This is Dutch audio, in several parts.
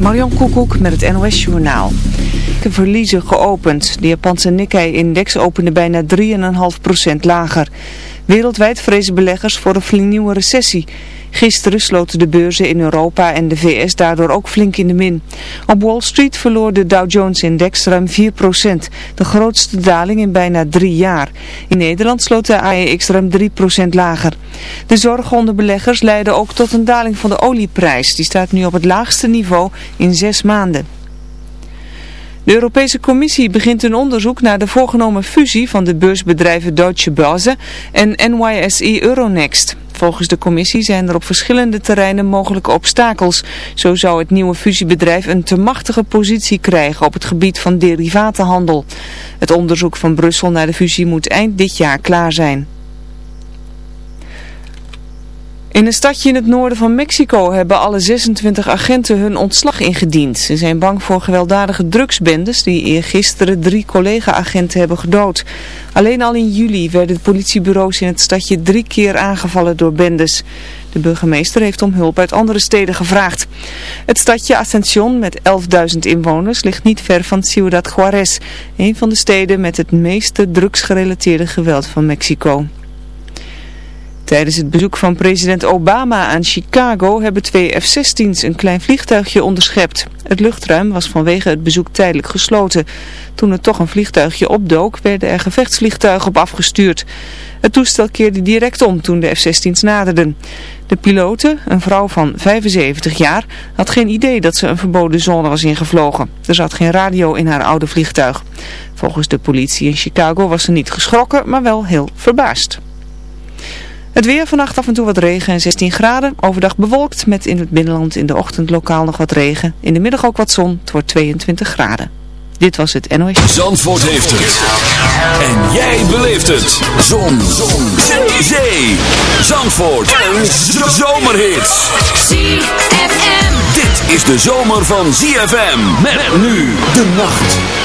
Marion Koekoek met het NOS Journaal. De verliezen geopend. De Japanse Nikkei-index opende bijna 3,5% lager. Wereldwijd vrezen beleggers voor een nieuwe recessie. Gisteren sloten de beurzen in Europa en de VS daardoor ook flink in de min. Op Wall Street verloor de Dow Jones-index ruim 4%, de grootste daling in bijna drie jaar. In Nederland sloot de AEX ruim 3% lager. De zorgen onder beleggers leidden ook tot een daling van de olieprijs. Die staat nu op het laagste niveau in zes maanden. De Europese Commissie begint een onderzoek naar de voorgenomen fusie van de beursbedrijven Deutsche Börse en NYSE Euronext. Volgens de commissie zijn er op verschillende terreinen mogelijke obstakels. Zo zou het nieuwe fusiebedrijf een te machtige positie krijgen op het gebied van derivatenhandel. Het onderzoek van Brussel naar de fusie moet eind dit jaar klaar zijn. In een stadje in het noorden van Mexico hebben alle 26 agenten hun ontslag ingediend. Ze zijn bang voor gewelddadige drugsbendes die eergisteren drie collega-agenten hebben gedood. Alleen al in juli werden de politiebureaus in het stadje drie keer aangevallen door bendes. De burgemeester heeft om hulp uit andere steden gevraagd. Het stadje Ascension met 11.000 inwoners ligt niet ver van Ciudad Juarez, een van de steden met het meeste drugsgerelateerde geweld van Mexico. Tijdens het bezoek van president Obama aan Chicago hebben twee F-16's een klein vliegtuigje onderschept. Het luchtruim was vanwege het bezoek tijdelijk gesloten. Toen er toch een vliegtuigje opdook, werden er gevechtsvliegtuigen op afgestuurd. Het toestel keerde direct om toen de F-16's naderden. De pilote, een vrouw van 75 jaar, had geen idee dat ze een verboden zone was ingevlogen. Er zat geen radio in haar oude vliegtuig. Volgens de politie in Chicago was ze niet geschrokken, maar wel heel verbaasd. Het weer vannacht af en toe wat regen en 16 graden. Overdag bewolkt met in het binnenland in de ochtend lokaal nog wat regen. In de middag ook wat zon. Het wordt 22 graden. Dit was het NOS. Zandvoort heeft het. En jij beleeft het. Zon. zon. Zee. Zee. Zandvoort. Een zomerhit. ZFM. Dit is de zomer van ZFM. Met nu de nacht.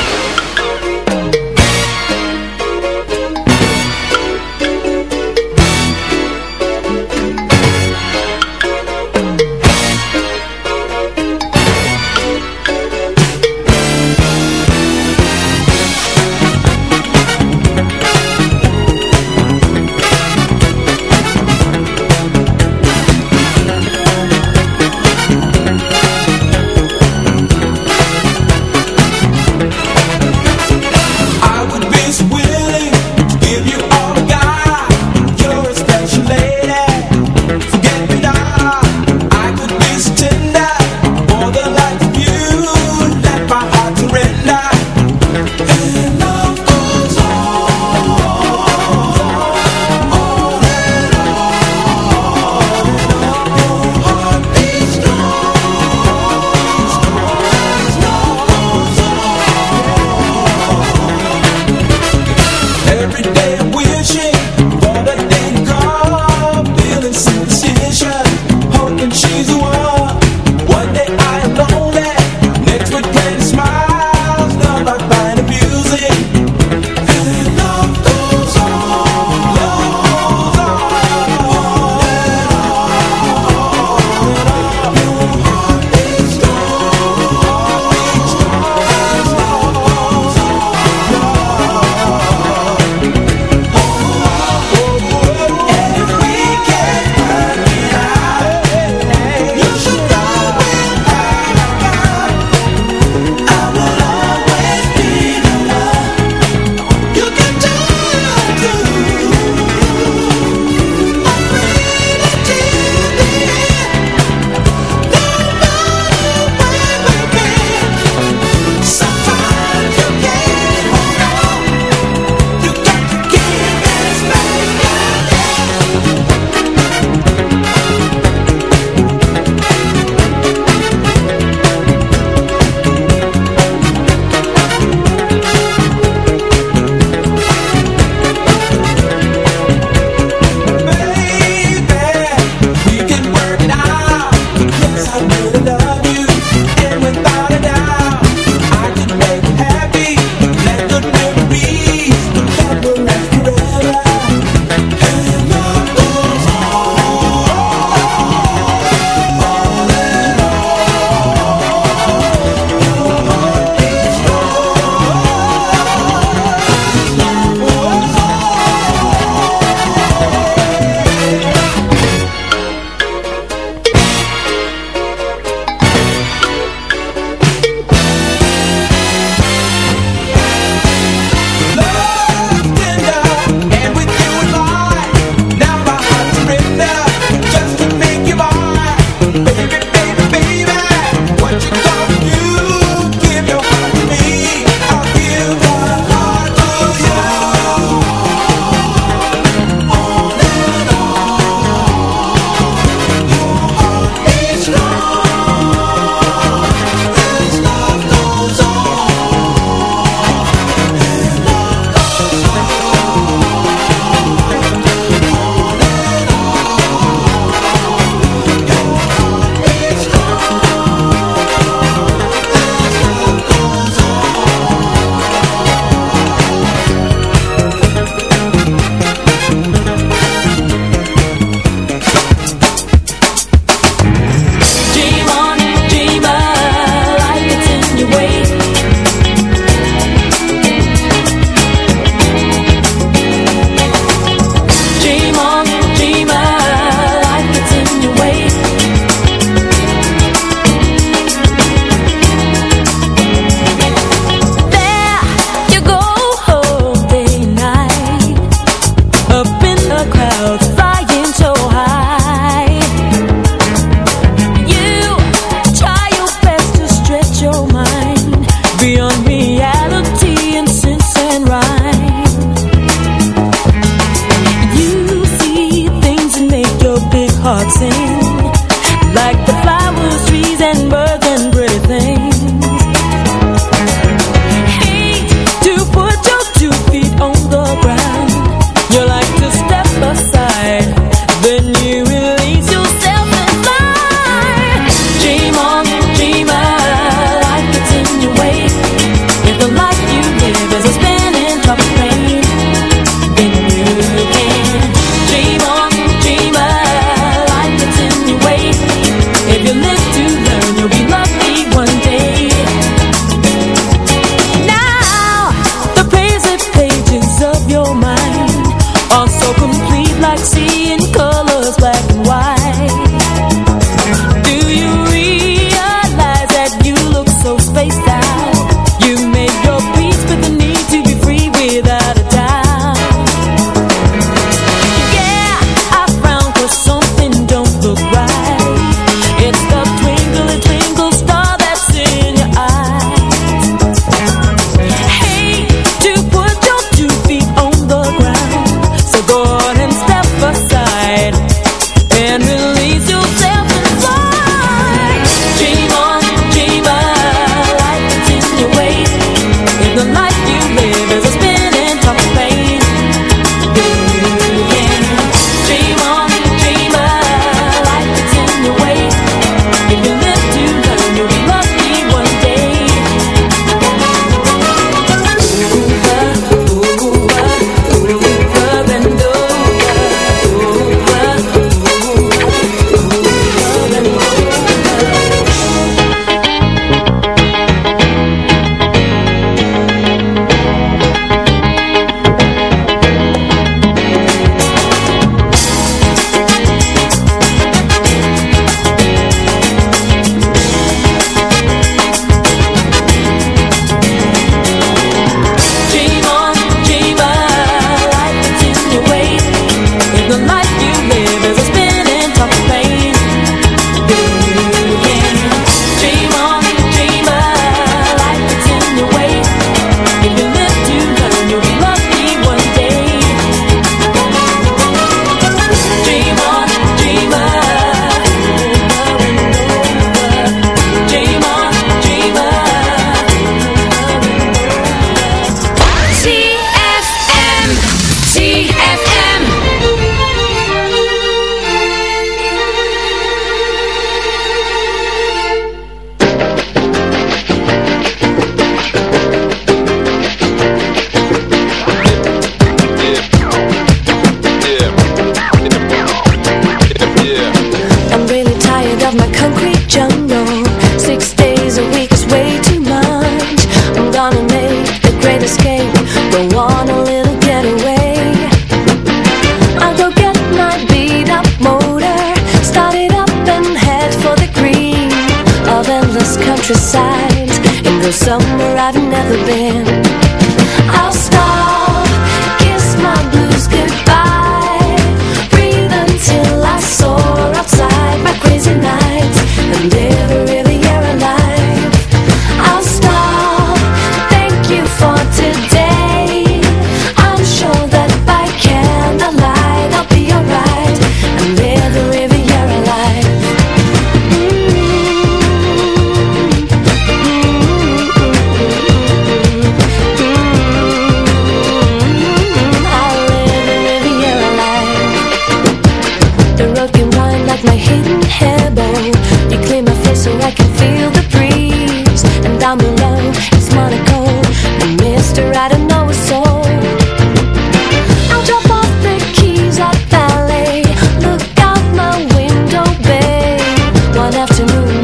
the.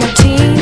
my team.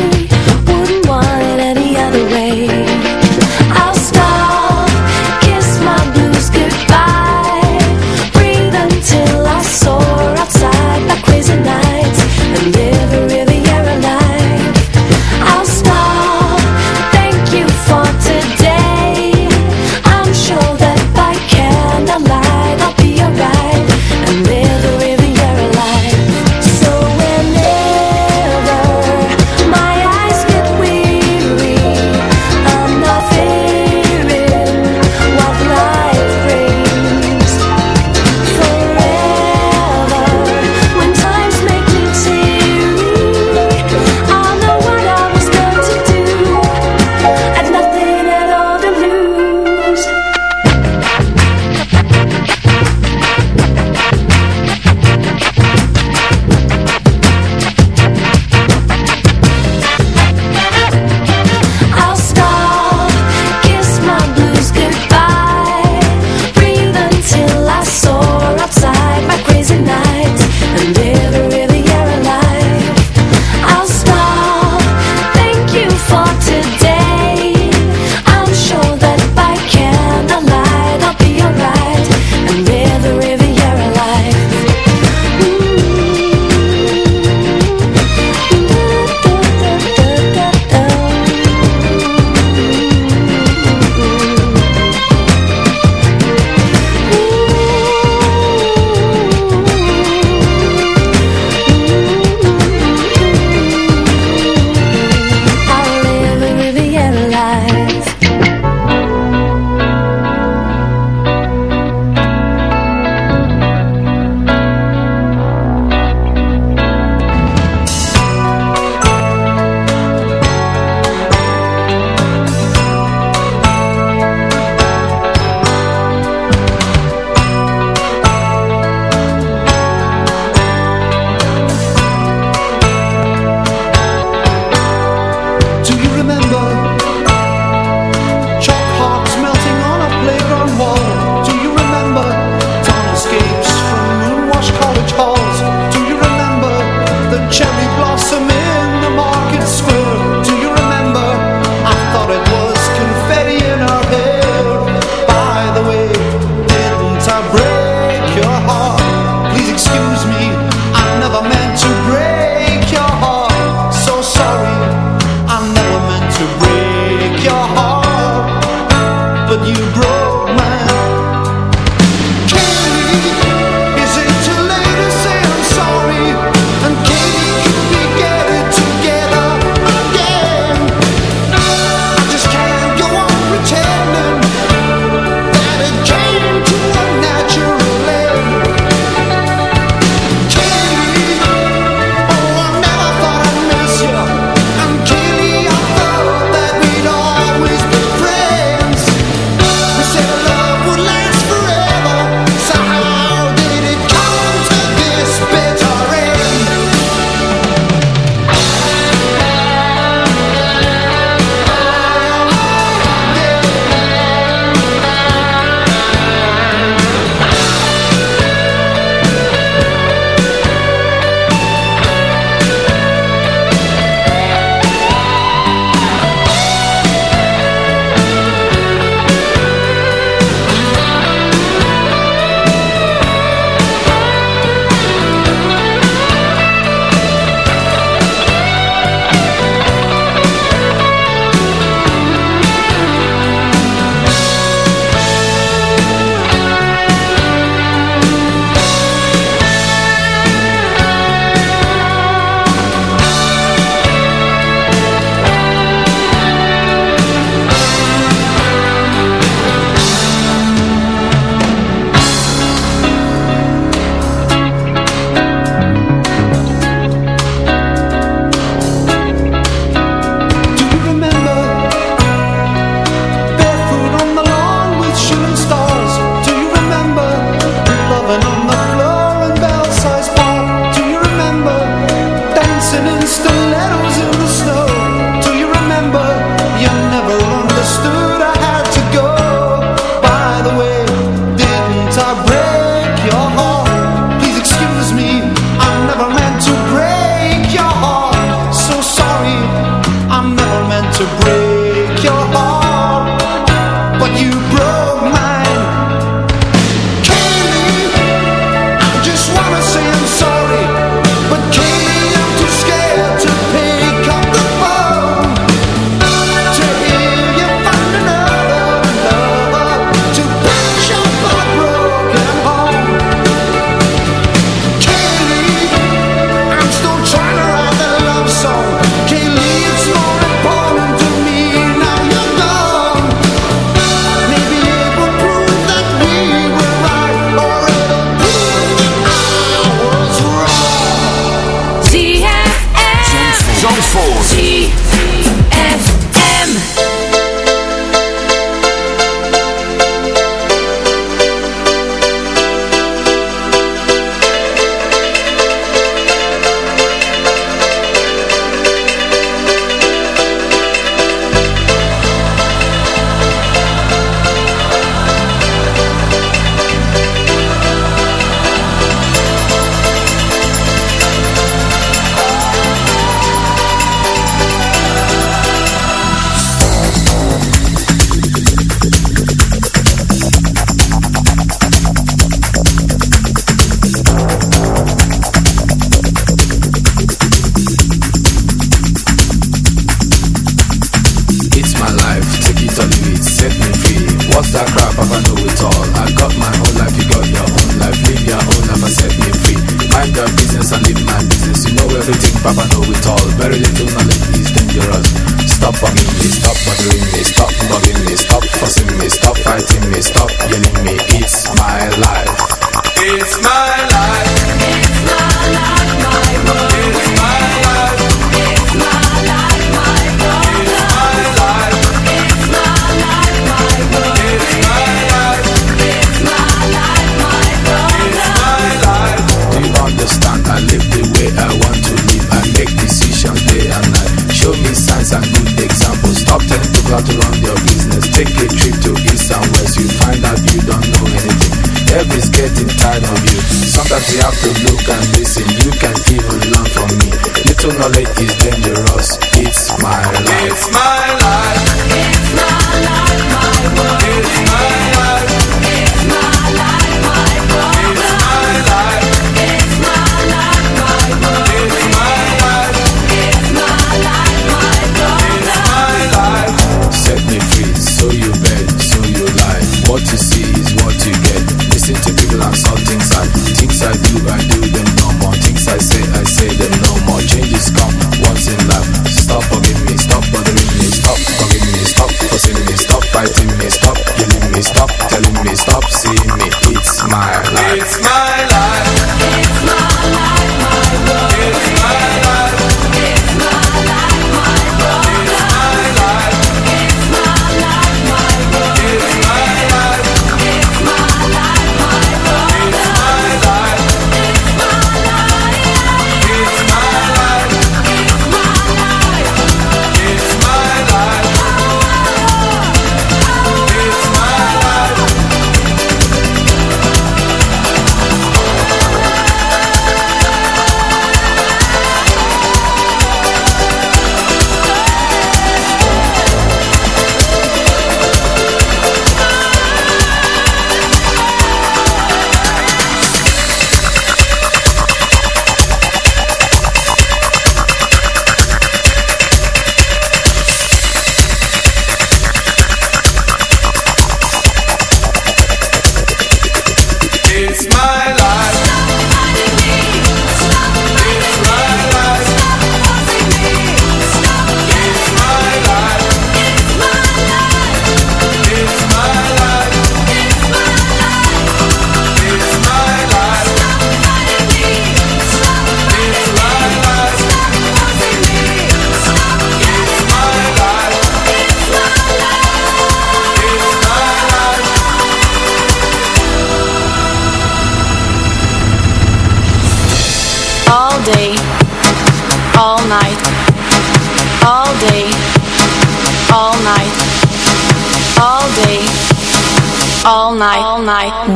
dangerous. It's my life. It's my life. It's my life, my world. It's my life.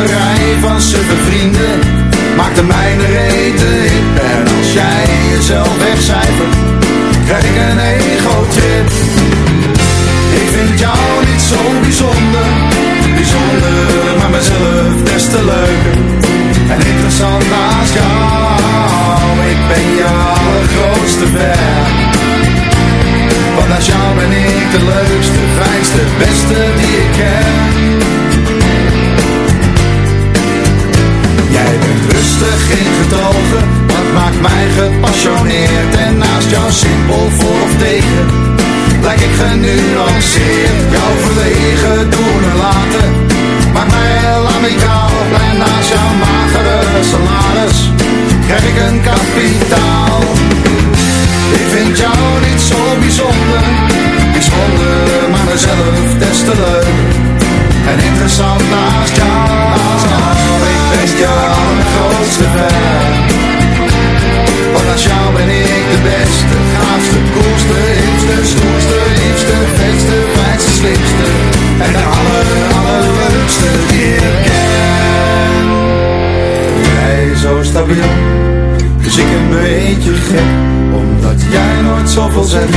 Jouw batterij van suffe vrienden. Maakt de mijne rete hip En als jij jezelf wegcijfert Krijg ik een ego-trip Ik vind jou niet zo bijzonder Bijzonder, maar mezelf des te leuker. En interessant naast jou Ik ben je allergrootste fan. Want naast jou ben ik de leukste, fijnste, beste die ik ken rustig, geen getogen Dat maakt mij gepassioneerd. En naast jou simpel voor of tegen Lijk ik genuanceerd. Jouw verlegen doen en laten Maakt mij heel amicaal. Blij naast jouw magere salaris Krijg ik een kapitaal. Ik vind jou niet zo bijzonder Bijzonder, maar mezelf des te leuk. En interessant naast jou Ik ben je Want naast jou ben ik de beste Gaafste, koelste, hipste, stoerste Liefste, vetste, fijnste, slimste En de aller, allerleukste die ik ken. Jij zo stabiel Dus ik een beetje gek Omdat jij nooit zoveel zegt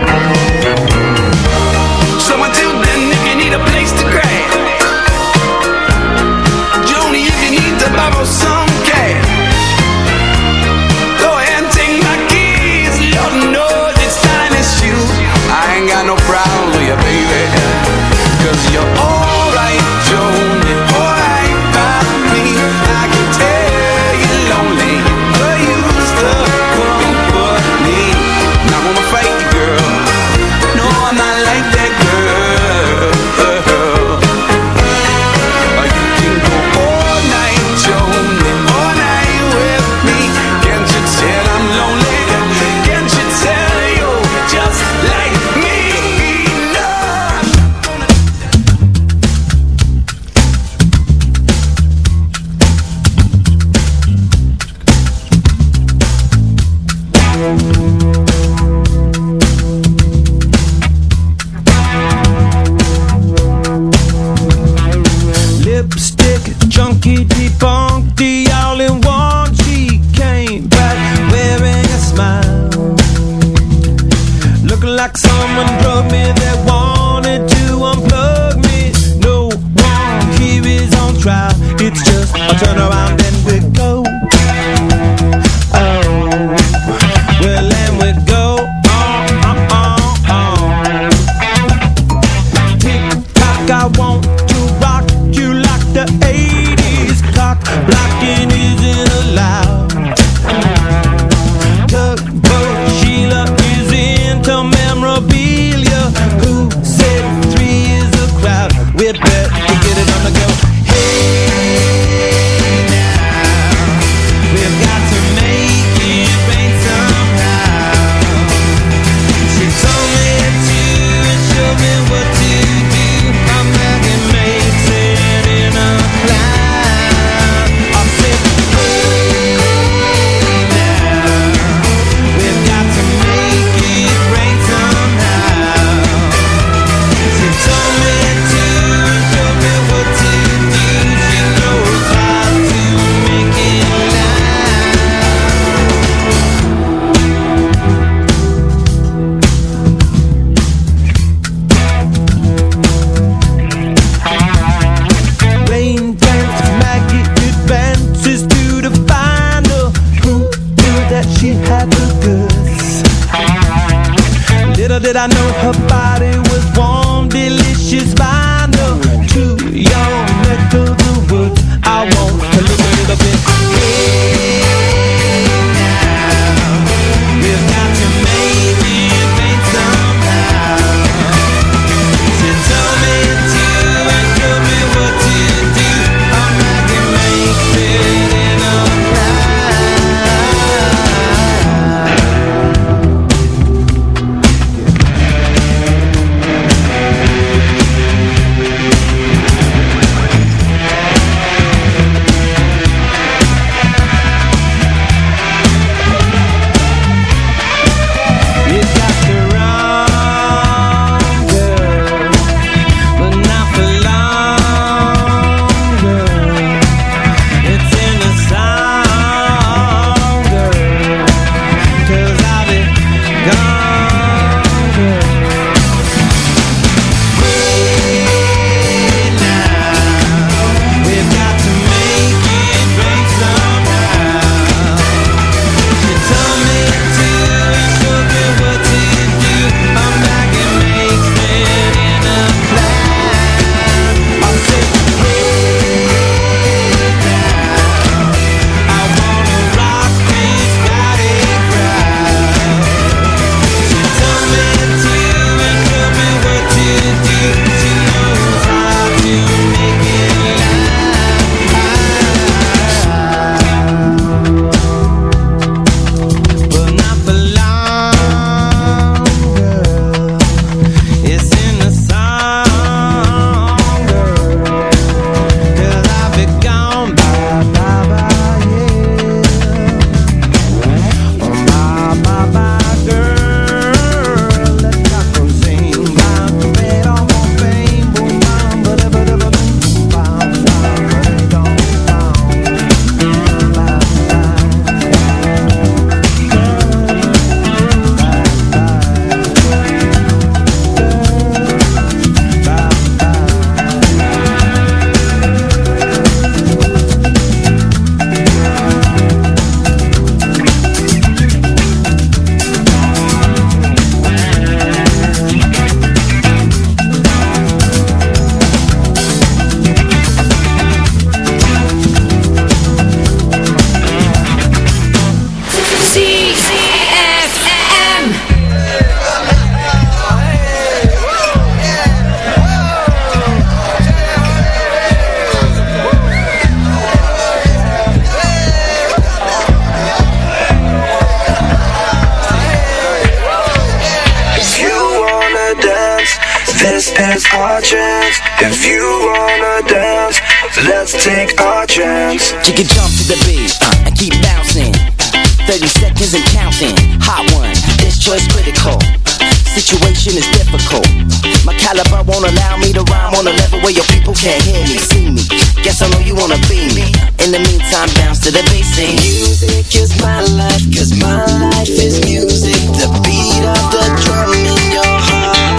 time bounce to the bass and Music is my life, cause my life is music. The beat of the drum in your heart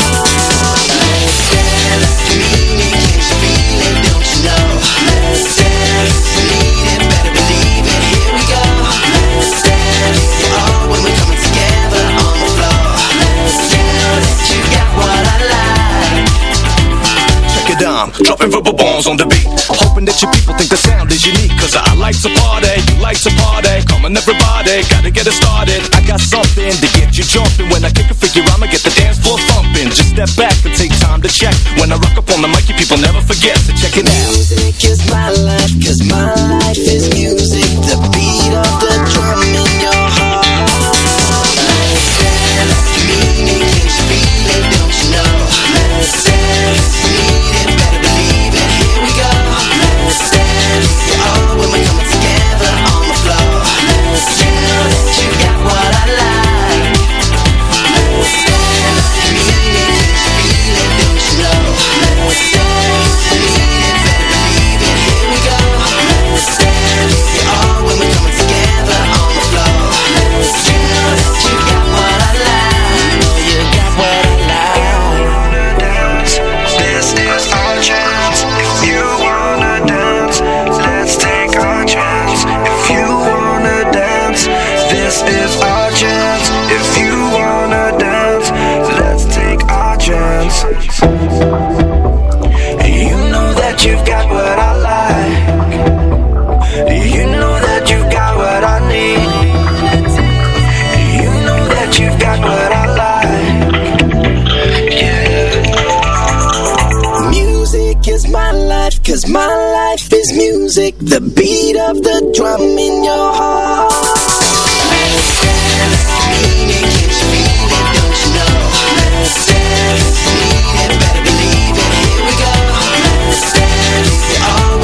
Let's dance, can't you feel it, don't you know? Let's dance, better believe it, here we go Let's dance, you are when we're coming together on the floor Let's dance, you got what I like Check it out, dropping rubber bombs on the beat. Hoping that your people think the sound is unique, cause I Life's a party, life's a party. Come on, everybody, gotta get it started. I got something to get you jumping. When I kick a figure, I'ma get the dance floor thumping. Just step back and take time to check. When I rock up on the mic, you people never forget to so check it out. Music is my life, cause my life is Cause my life is music, the beat of the drum in your heart. Let's dance, mean it, can't you feel it, don't you know? Let's dance, it, better believe it, here we go. Let's dance,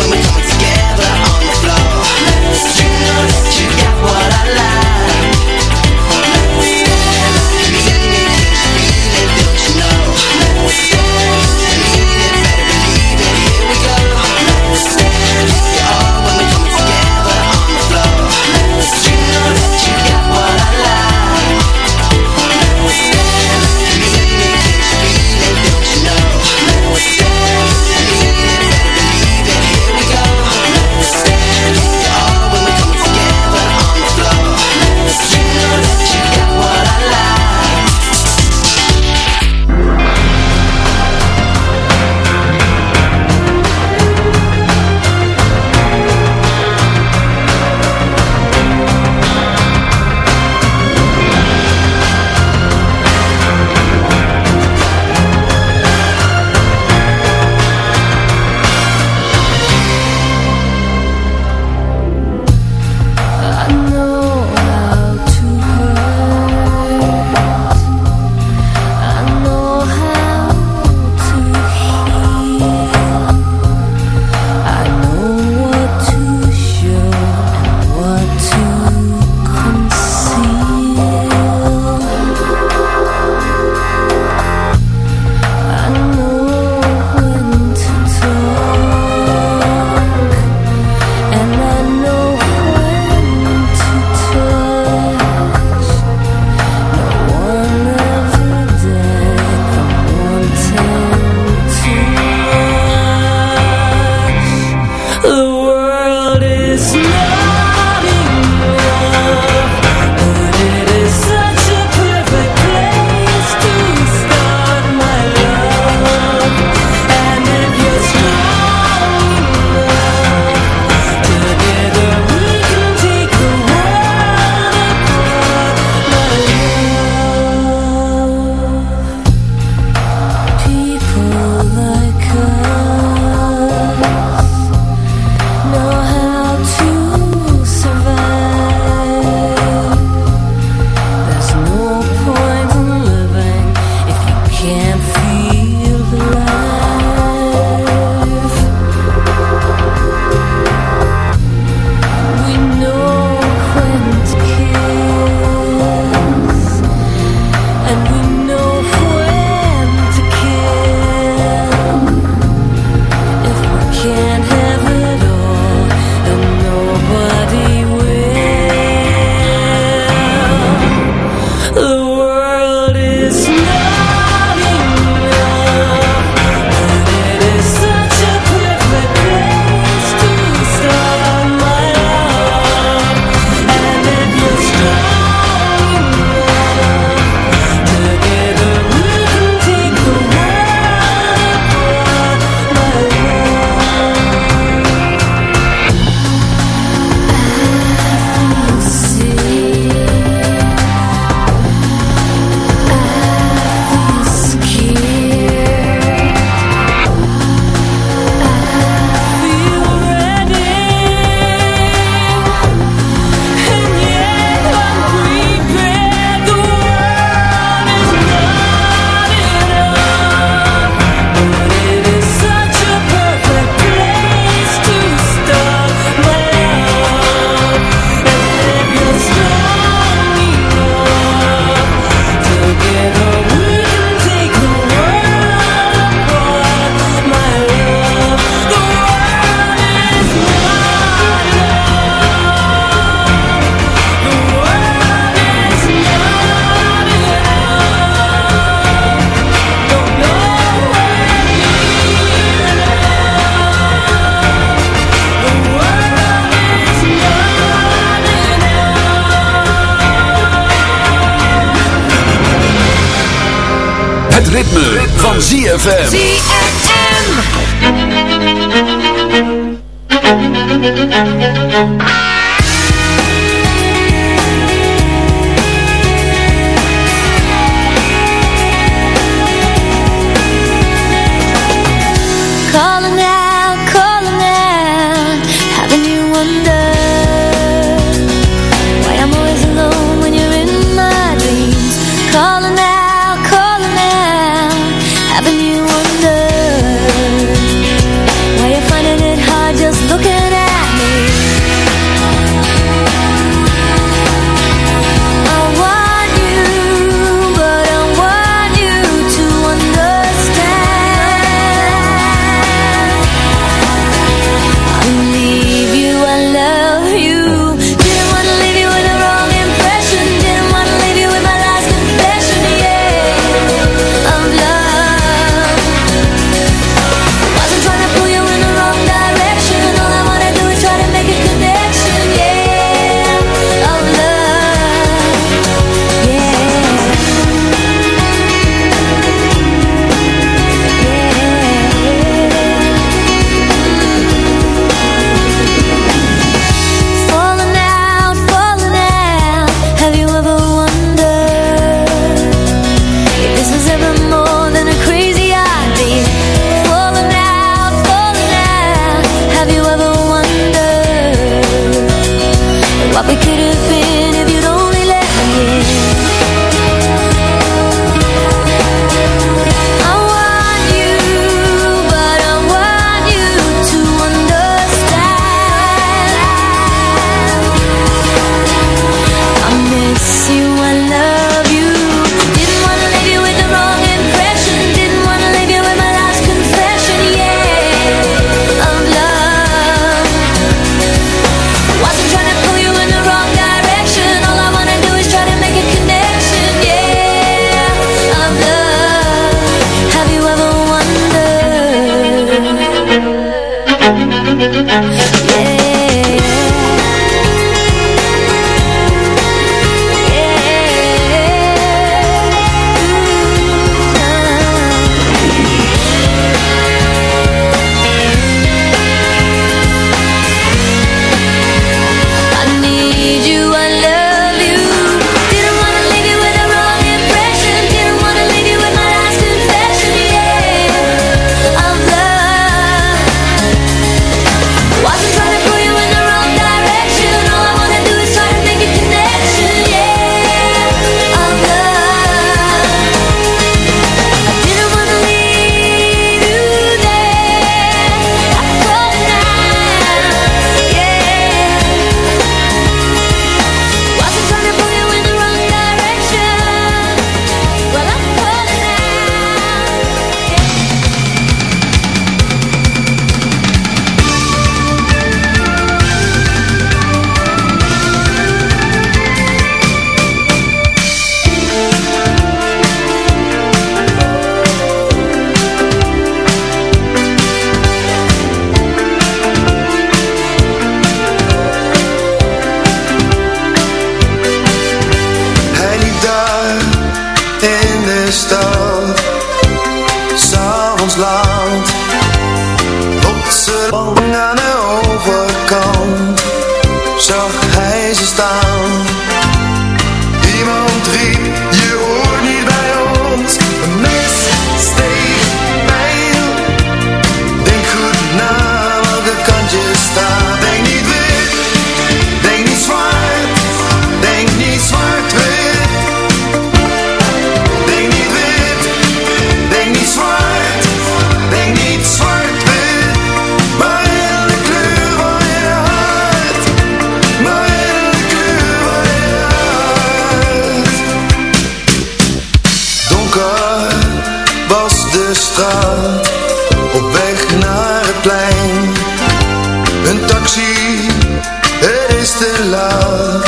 love,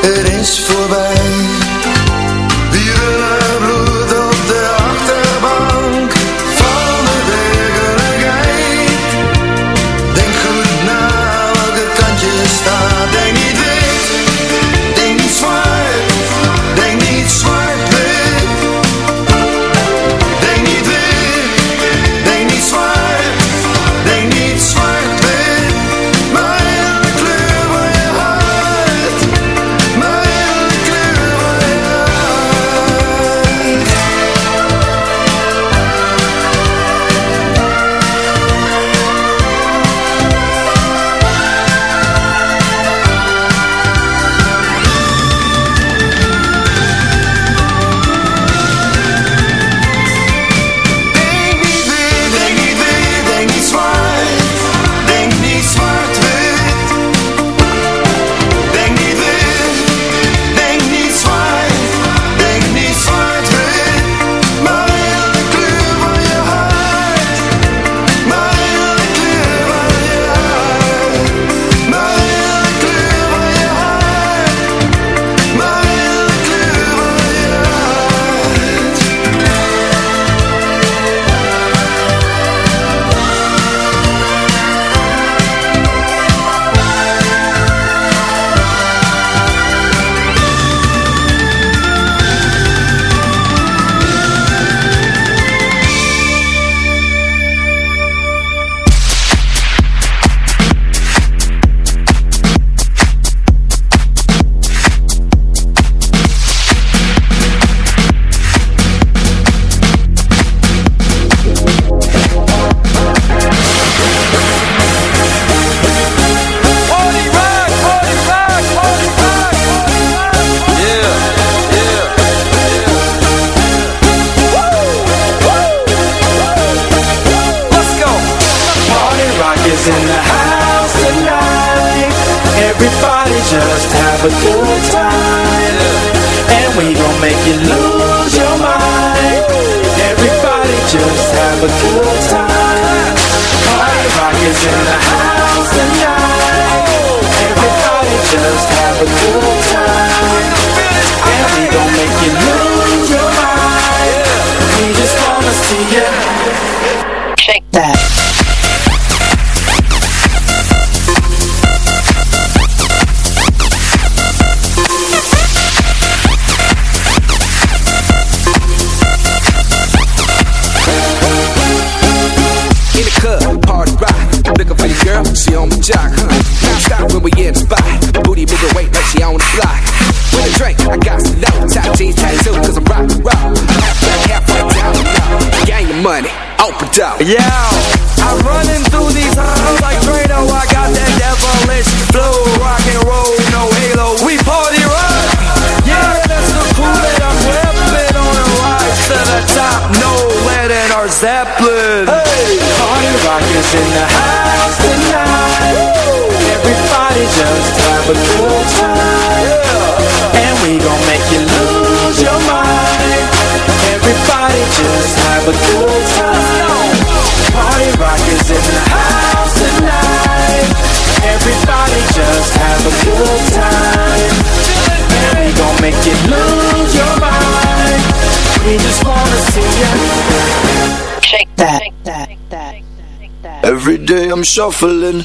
het is voorbij. just have a good time. And we gon' make you lose your mind. We just wanna see ya. Shake that, that, that, that. Every day I'm shuffling.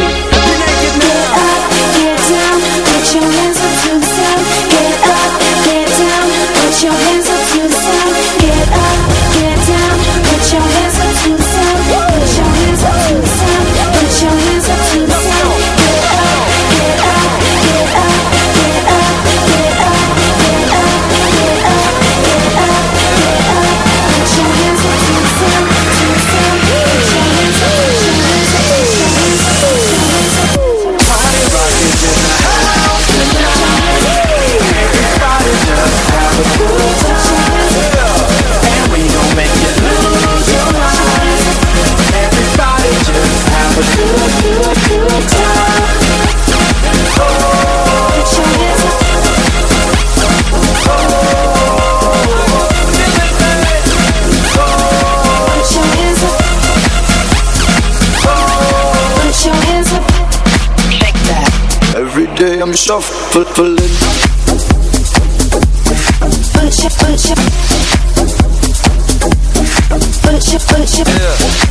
I'm shuffling Put it, put it, Put it, put.